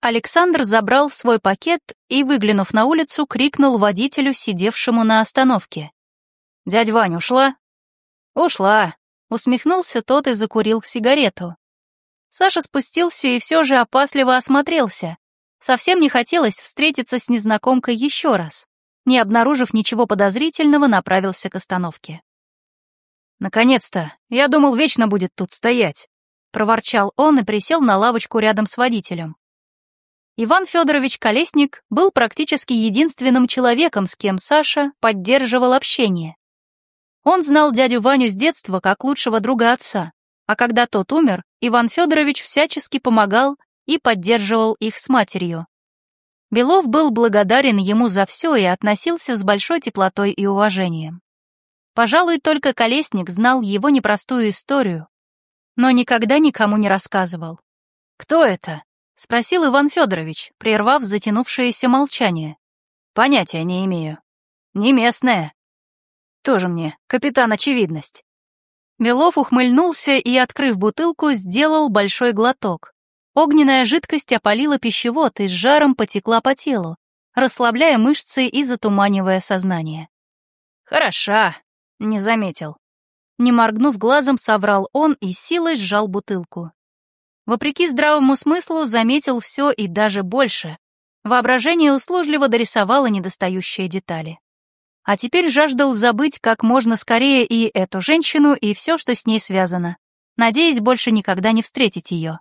Александр забрал свой пакет и, выглянув на улицу, крикнул водителю, сидевшему на остановке. «Дядь Вань ушла?» «Ушла», — усмехнулся тот и закурил сигарету. Саша спустился и все же опасливо осмотрелся. Совсем не хотелось встретиться с незнакомкой еще раз. Не обнаружив ничего подозрительного, направился к остановке. «Наконец-то! Я думал, вечно будет тут стоять!» — проворчал он и присел на лавочку рядом с водителем. Иван Федорович Колесник был практически единственным человеком, с кем Саша поддерживал общение. Он знал дядю Ваню с детства как лучшего друга отца, а когда тот умер, Иван Федорович всячески помогал и поддерживал их с матерью. Белов был благодарен ему за все и относился с большой теплотой и уважением. Пожалуй, только Колесник знал его непростую историю, но никогда никому не рассказывал. «Кто это?» — спросил Иван Федорович, прервав затянувшееся молчание. «Понятия не имею. Не местная. Тоже мне, капитан Очевидность». Белов ухмыльнулся и, открыв бутылку, сделал большой глоток. Огненная жидкость опалила пищевод и с жаром потекла по телу, расслабляя мышцы и затуманивая сознание. «Хороша», — не заметил. Не моргнув глазом, соврал он и силой сжал бутылку. Вопреки здравому смыслу, заметил все и даже больше. Воображение услужливо дорисовало недостающие детали. А теперь жаждал забыть как можно скорее и эту женщину, и все, что с ней связано, надеясь больше никогда не встретить ее.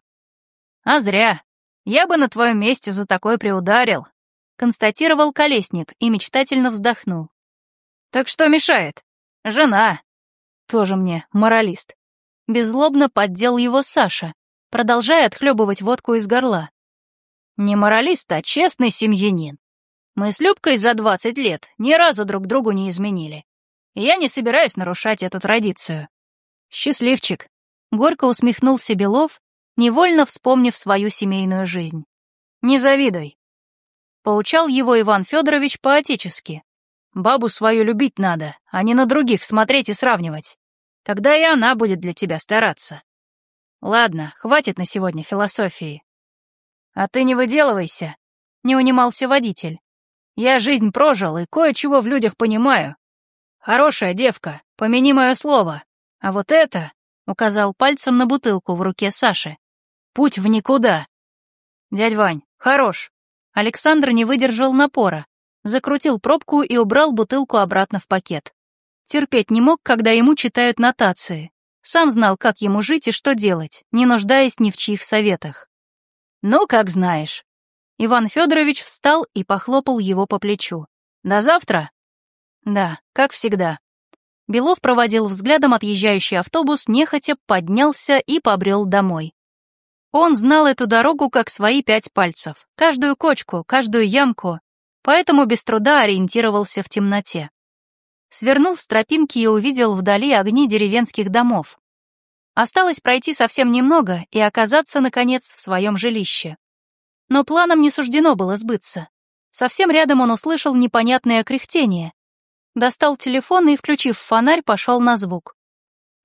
«А зря. Я бы на твоем месте за такое приударил», констатировал Колесник и мечтательно вздохнул. «Так что мешает? Жена. Тоже мне моралист». Беззлобно поддел его Саша, продолжая отхлебывать водку из горла. Не моралист, а честный семьянин. Мы с Любкой за 20 лет ни разу друг другу не изменили. Я не собираюсь нарушать эту традицию. Счастливчик. Горько усмехнулся Белов, невольно вспомнив свою семейную жизнь. Не завидуй. Поучал его Иван Федорович по-отечески. Бабу свою любить надо, а не на других смотреть и сравнивать. Тогда и она будет для тебя стараться. Ладно, хватит на сегодня философии. А ты не выделывайся, не унимался водитель. Я жизнь прожил и кое-чего в людях понимаю. Хорошая девка, помяни мое слово. А вот это, указал пальцем на бутылку в руке Саши. Путь в никуда. Дядь Вань, хорош. Александр не выдержал напора, закрутил пробку и убрал бутылку обратно в пакет. Терпеть не мог, когда ему читают нотации. Сам знал, как ему жить и что делать, не нуждаясь ни в чьих советах. «Ну, как знаешь». Иван Федорович встал и похлопал его по плечу. «До завтра?» «Да, как всегда». Белов проводил взглядом отъезжающий автобус, нехотя поднялся и побрел домой. Он знал эту дорогу как свои пять пальцев, каждую кочку, каждую ямку, поэтому без труда ориентировался в темноте свернул с тропинки и увидел вдали огни деревенских домов. Осталось пройти совсем немного и оказаться, наконец, в своем жилище. Но планам не суждено было сбыться. Совсем рядом он услышал непонятное кряхтение. Достал телефон и, включив фонарь, пошел на звук.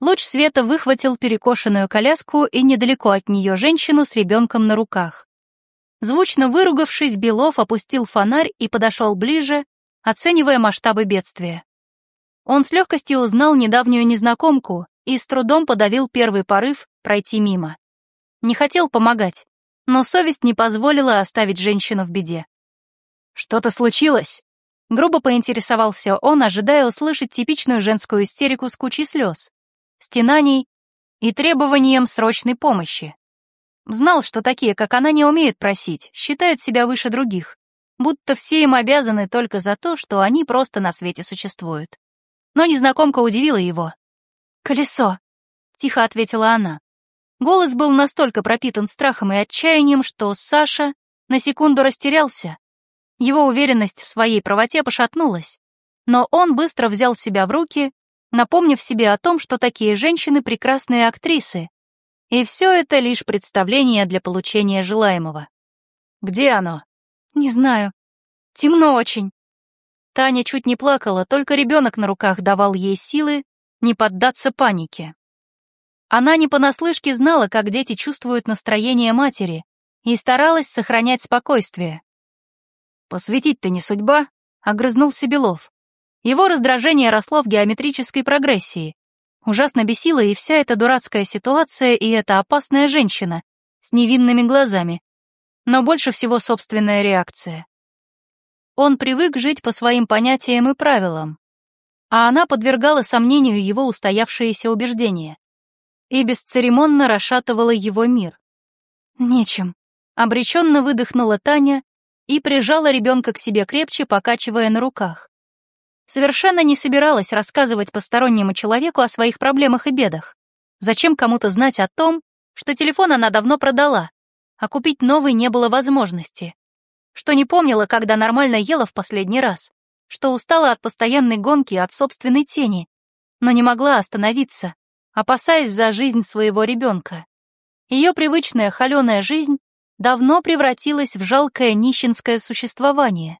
Луч света выхватил перекошенную коляску и недалеко от нее женщину с ребенком на руках. Звучно выругавшись, Белов опустил фонарь и подошел ближе, оценивая масштабы бедствия. Он с легкостью узнал недавнюю незнакомку и с трудом подавил первый порыв пройти мимо. Не хотел помогать, но совесть не позволила оставить женщину в беде. «Что-то случилось?» Грубо поинтересовался он, ожидая услышать типичную женскую истерику с кучей слез, стенаний и требованием срочной помощи. Знал, что такие, как она, не умеют просить, считают себя выше других, будто все им обязаны только за то, что они просто на свете существуют но незнакомка удивила его. «Колесо», — тихо ответила она. Голос был настолько пропитан страхом и отчаянием, что Саша на секунду растерялся. Его уверенность в своей правоте пошатнулась, но он быстро взял себя в руки, напомнив себе о том, что такие женщины — прекрасные актрисы, и все это лишь представление для получения желаемого. «Где оно?» «Не знаю. Темно очень», Таня чуть не плакала, только ребенок на руках давал ей силы не поддаться панике. Она не понаслышке знала, как дети чувствуют настроение матери, и старалась сохранять спокойствие. «Посветить-то не судьба», — огрызнулся Белов. Его раздражение росло в геометрической прогрессии. Ужасно бесила и вся эта дурацкая ситуация, и эта опасная женщина с невинными глазами. Но больше всего собственная реакция. Он привык жить по своим понятиям и правилам, а она подвергала сомнению его устоявшиеся убеждения и бесцеремонно расшатывала его мир. «Нечем», — обреченно выдохнула Таня и прижала ребенка к себе крепче, покачивая на руках. Совершенно не собиралась рассказывать постороннему человеку о своих проблемах и бедах. Зачем кому-то знать о том, что телефон она давно продала, а купить новый не было возможности. Что не помнила, когда нормально ела в последний раз, что устала от постоянной гонки от собственной тени, но не могла остановиться, опасаясь за жизнь своего ребенка. Ее привычная холеная жизнь давно превратилась в жалкое нищенское существование.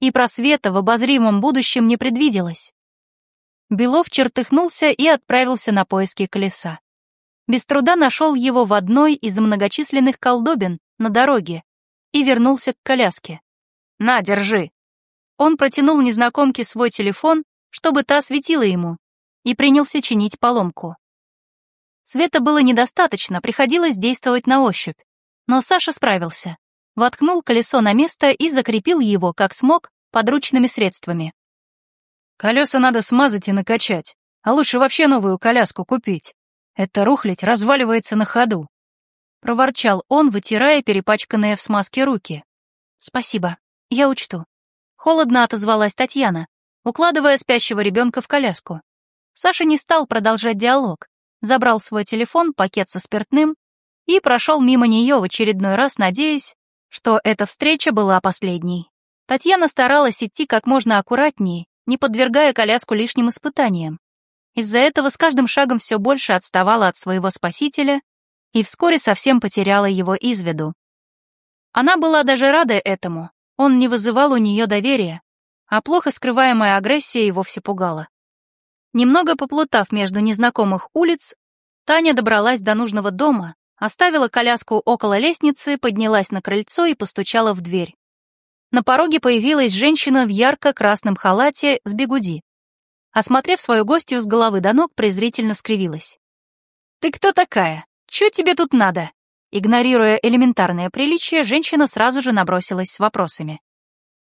И просвета в обозримом будущем не предвиделось. Белов чертыхнулся и отправился на поиски колеса. Без труда нашел его в одной из многочисленных колдобин на дороге и вернулся к коляске. «На, держи!» Он протянул незнакомке свой телефон, чтобы та светила ему, и принялся чинить поломку. Света было недостаточно, приходилось действовать на ощупь. Но Саша справился. Воткнул колесо на место и закрепил его, как смог, подручными средствами. «Колеса надо смазать и накачать, а лучше вообще новую коляску купить. Это рухлядь разваливается на ходу», — проворчал он, вытирая перепачканные в смазке руки. «Спасибо, я учту». Холодно отозвалась Татьяна, укладывая спящего ребенка в коляску. Саша не стал продолжать диалог, забрал свой телефон, пакет со спиртным и прошел мимо нее в очередной раз, надеясь, что эта встреча была последней. Татьяна старалась идти как можно аккуратнее, не подвергая коляску лишним испытаниям. Из-за этого с каждым шагом все больше отставала от своего спасителя и вскоре совсем потеряла его из виду. Она была даже рада этому, он не вызывал у нее доверия, а плохо скрываемая агрессия и вовсе пугала. Немного поплутав между незнакомых улиц, Таня добралась до нужного дома, оставила коляску около лестницы, поднялась на крыльцо и постучала в дверь. На пороге появилась женщина в ярко-красном халате с бегуди. Осмотрев свою гостью с головы до ног, презрительно скривилась. «Ты кто такая? Чё тебе тут надо?» Игнорируя элементарное приличие, женщина сразу же набросилась с вопросами.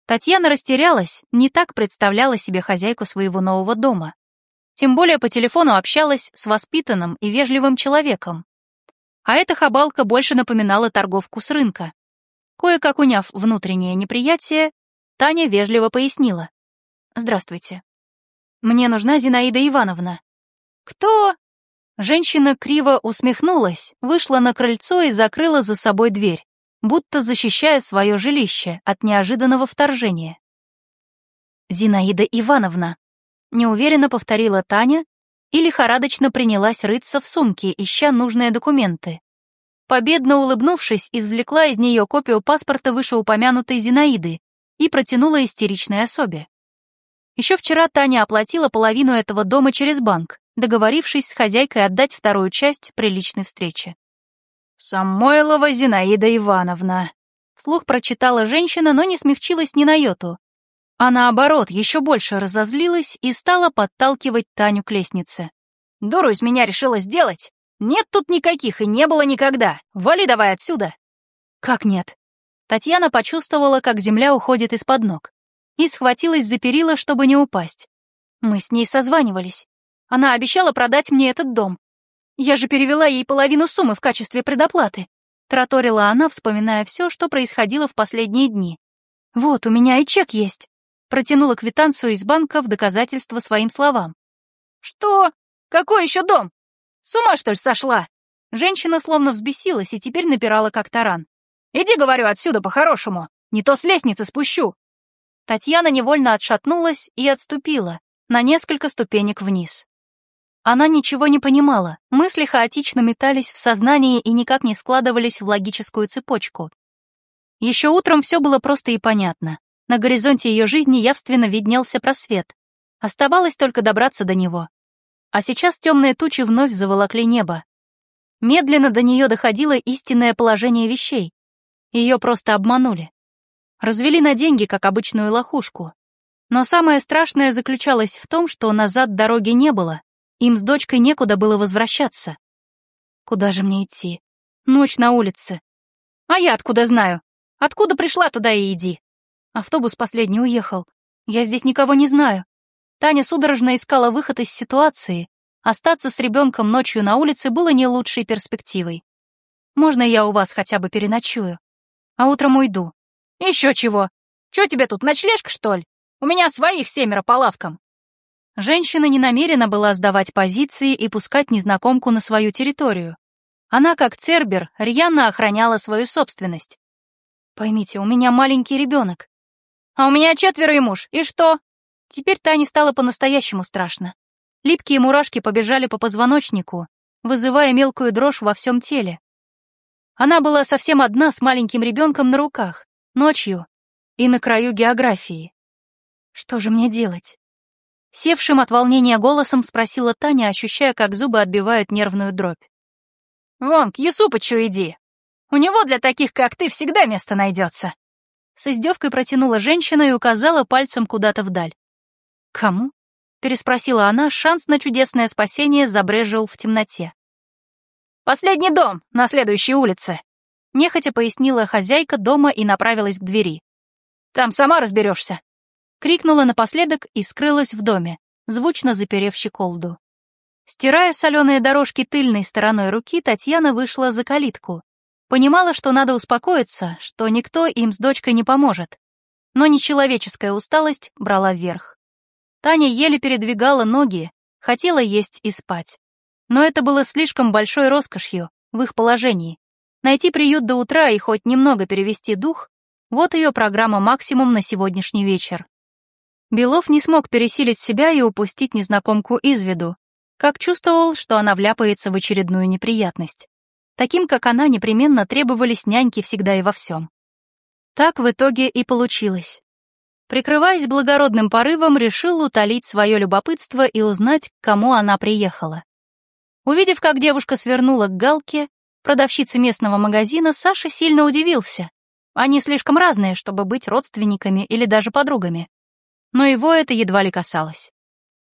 Татьяна растерялась, не так представляла себе хозяйку своего нового дома. Тем более по телефону общалась с воспитанным и вежливым человеком. А эта хабалка больше напоминала торговку с рынка. Кое-как уняв внутреннее неприятие, Таня вежливо пояснила. «Здравствуйте. Мне нужна Зинаида Ивановна». «Кто?» Женщина криво усмехнулась, вышла на крыльцо и закрыла за собой дверь, будто защищая свое жилище от неожиданного вторжения. «Зинаида Ивановна», неуверенно повторила Таня и лихорадочно принялась рыться в сумке, ища нужные документы. Победно улыбнувшись, извлекла из нее копию паспорта вышеупомянутой Зинаиды и протянула истеричной особе. Еще вчера Таня оплатила половину этого дома через банк, договорившись с хозяйкой отдать вторую часть при личной встрече. «Самойлова Зинаида Ивановна», — вслух прочитала женщина, но не смягчилась ни на йоту, а наоборот, еще больше разозлилась и стала подталкивать Таню к лестнице. «Дуру из меня решила сделать? Нет тут никаких и не было никогда. Вали давай отсюда!» «Как нет?» Татьяна почувствовала, как земля уходит из-под ног, и схватилась за перила, чтобы не упасть. Мы с ней созванивались. Она обещала продать мне этот дом. Я же перевела ей половину суммы в качестве предоплаты. Траторила она, вспоминая все, что происходило в последние дни. Вот, у меня и чек есть протянула квитанцию из банка в доказательство своим словам. «Что? Какой еще дом? С ума, что ли, сошла?» Женщина словно взбесилась и теперь напирала как таран. «Иди, говорю, отсюда по-хорошему, не то с лестницы спущу!» Татьяна невольно отшатнулась и отступила на несколько ступенек вниз. Она ничего не понимала, мысли хаотично метались в сознании и никак не складывались в логическую цепочку. Еще утром все было просто и понятно. На горизонте ее жизни явственно виднелся просвет. Оставалось только добраться до него. А сейчас темные тучи вновь заволокли небо. Медленно до нее доходило истинное положение вещей, Ее просто обманули. Развели на деньги, как обычную лохушку. Но самое страшное заключалось в том, что назад дороги не было, им с дочкой некуда было возвращаться. Куда же мне идти? Ночь на улице. А я откуда знаю? Откуда пришла, туда и иди. Автобус последний уехал. Я здесь никого не знаю. Таня судорожно искала выход из ситуации. Остаться с ребенком ночью на улице было не лучшей перспективой. Можно я у вас хотя бы переночую? А утром уйду. Еще чего? Че тебе тут, ночлежка, что ли? У меня своих семеро по лавкам. Женщина не намерена была сдавать позиции и пускать незнакомку на свою территорию. Она, как Цербер, рьяно охраняла свою собственность. Поймите, у меня маленький ребенок. А у меня четверо и муж. И что? Теперь Тане стало по-настоящему страшно. Липкие мурашки побежали по позвоночнику, вызывая мелкую дрожь во всем теле. Она была совсем одна с маленьким ребенком на руках, ночью и на краю географии. Что же мне делать? Севшим от волнения голосом спросила Таня, ощущая, как зубы отбивают нервную дробь. «Вон, к Юсупычу иди. У него для таких, как ты, всегда место найдется». С издевкой протянула женщина и указала пальцем куда-то вдаль. «Кому?» — переспросила она, шанс на чудесное спасение забрежил в темноте. «Последний дом на следующей улице», — нехотя пояснила хозяйка дома и направилась к двери. «Там сама разберешься», — крикнула напоследок и скрылась в доме, звучно заперев щеколду. Стирая соленые дорожки тыльной стороной руки, Татьяна вышла за калитку. Понимала, что надо успокоиться, что никто им с дочкой не поможет. Но нечеловеческая усталость брала вверх. Таня еле передвигала ноги, хотела есть и спать. Но это было слишком большой роскошью в их положении. Найти приют до утра и хоть немного перевести дух — вот ее программа максимум на сегодняшний вечер. Белов не смог пересилить себя и упустить незнакомку из виду, как чувствовал, что она вляпается в очередную неприятность. Таким, как она, непременно требовались няньки всегда и во всем. Так в итоге и получилось. Прикрываясь благородным порывом, решил утолить свое любопытство и узнать, к кому она приехала. Увидев, как девушка свернула к Галке, продавщице местного магазина, Саша сильно удивился. Они слишком разные, чтобы быть родственниками или даже подругами. Но его это едва ли касалось.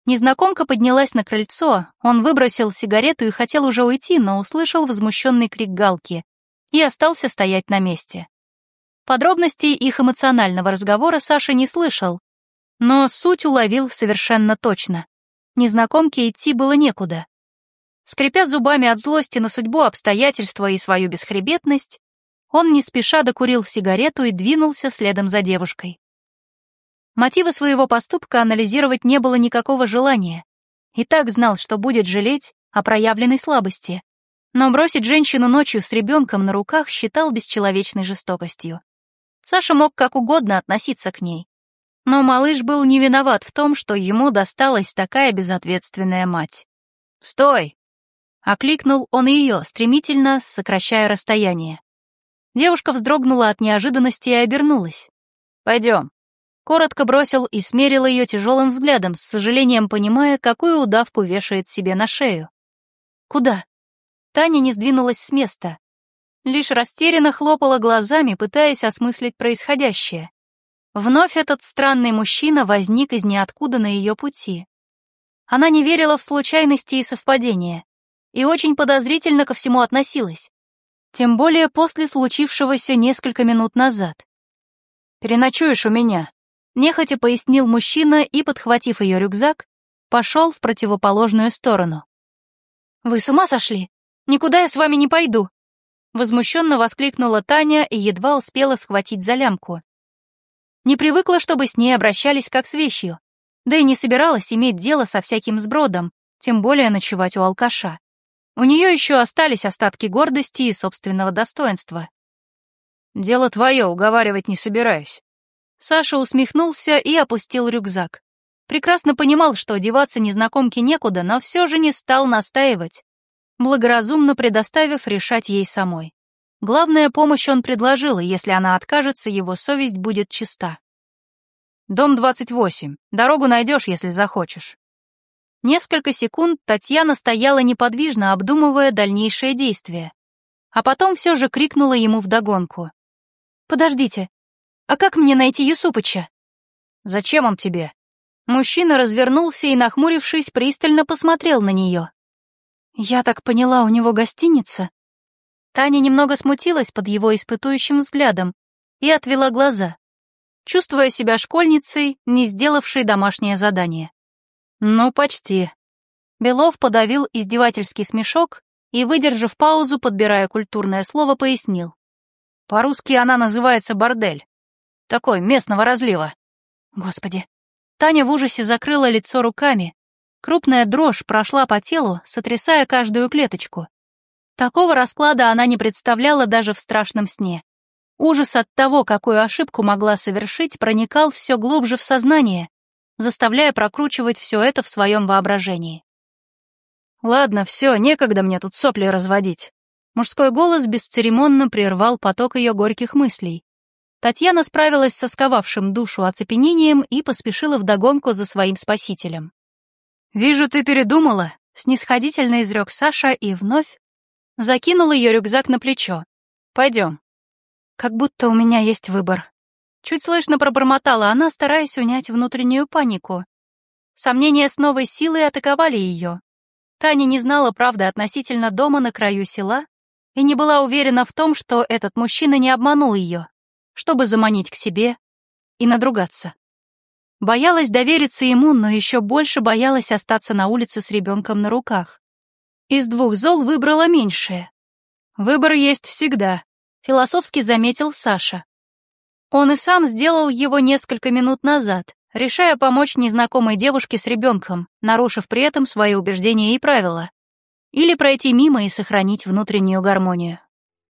Незнакомка поднялась на крыльцо, он выбросил сигарету и хотел уже уйти, но услышал возмущенный крик Галки и остался стоять на месте. Подробностей их эмоционального разговора Саша не слышал, но суть уловил совершенно точно. Незнакомке идти было некуда. Скрипя зубами от злости на судьбу, обстоятельства и свою бесхребетность, он не спеша докурил сигарету и двинулся следом за девушкой. Мотивы своего поступка анализировать не было никакого желания. И так знал, что будет жалеть о проявленной слабости. Но бросить женщину ночью с ребенком на руках считал бесчеловечной жестокостью. Саша мог как угодно относиться к ней. Но малыш был не виноват в том, что ему досталась такая безответственная мать. «Стой!» — окликнул он ее, стремительно сокращая расстояние. Девушка вздрогнула от неожиданности и обернулась. «Пойдем». Коротко бросил и смерил ее тяжелым взглядом, с сожалением понимая, какую удавку вешает себе на шею. «Куда?» Таня не сдвинулась с места, лишь растерянно хлопала глазами, пытаясь осмыслить происходящее. Вновь этот странный мужчина возник из ниоткуда на ее пути. Она не верила в случайности и совпадения, и очень подозрительно ко всему относилась, тем более после случившегося несколько минут назад. «Переночуешь у меня», — нехотя пояснил мужчина и, подхватив ее рюкзак, пошел в противоположную сторону. «Вы с ума сошли? Никуда я с вами не пойду», Возмущенно воскликнула Таня и едва успела схватить за лямку. Не привыкла, чтобы с ней обращались как с вещью, да и не собиралась иметь дело со всяким сбродом, тем более ночевать у алкаша. У нее еще остались остатки гордости и собственного достоинства. «Дело твое, уговаривать не собираюсь». Саша усмехнулся и опустил рюкзак. Прекрасно понимал, что одеваться незнакомке некуда, но все же не стал настаивать благоразумно предоставив решать ей самой. Главная помощь он предложил, и если она откажется, его совесть будет чиста. «Дом 28. Дорогу найдешь, если захочешь». Несколько секунд Татьяна стояла неподвижно, обдумывая дальнейшие действия. А потом все же крикнула ему вдогонку. Подождите, а как мне найти Юсупыча? Зачем он тебе? Мужчина развернулся и, нахмурившись, пристально посмотрел на нее. Я так поняла, у него гостиница? Таня немного смутилась под его испытующим взглядом и отвела глаза, чувствуя себя школьницей, не сделавшей домашнее задание. «Ну, почти». Белов подавил издевательский смешок и, выдержав паузу, подбирая культурное слово, пояснил. «По-русски она называется бордель. Такой, местного разлива». Господи. Таня в ужасе закрыла лицо руками. Крупная дрожь прошла по телу, сотрясая каждую клеточку. Такого расклада она не представляла даже в страшном сне. Ужас от того, какую ошибку могла совершить, проникал все глубже в сознание, заставляя прокручивать все это в своем воображении. «Ладно, все, некогда мне тут сопли разводить». Мужской голос бесцеремонно прервал поток ее горьких мыслей. Татьяна справилась со сковавшим душу оцепенением и поспешила вдогонку за своим спасителем. «Вижу, ты передумала», — снисходительно изрек Саша и вновь закинул ее рюкзак на плечо. «Пойдем». Как будто у меня есть выбор. Чуть слышно пробормотала она, стараясь унять внутреннюю панику. Сомнения с новой силой атаковали ее. Таня не знала правды относительно дома на краю села и не была уверена в том, что этот мужчина не обманул ее, чтобы заманить к себе и надругаться. Боялась довериться ему, но еще больше боялась остаться на улице с ребенком на руках. Из двух зол выбрала меньшее. Выбор есть всегда, философски заметил Саша. Он и сам сделал его несколько минут назад, решая помочь незнакомой девушке с ребенком, нарушив при этом свои убеждения и правила. Или пройти мимо и сохранить внутреннюю гармонию.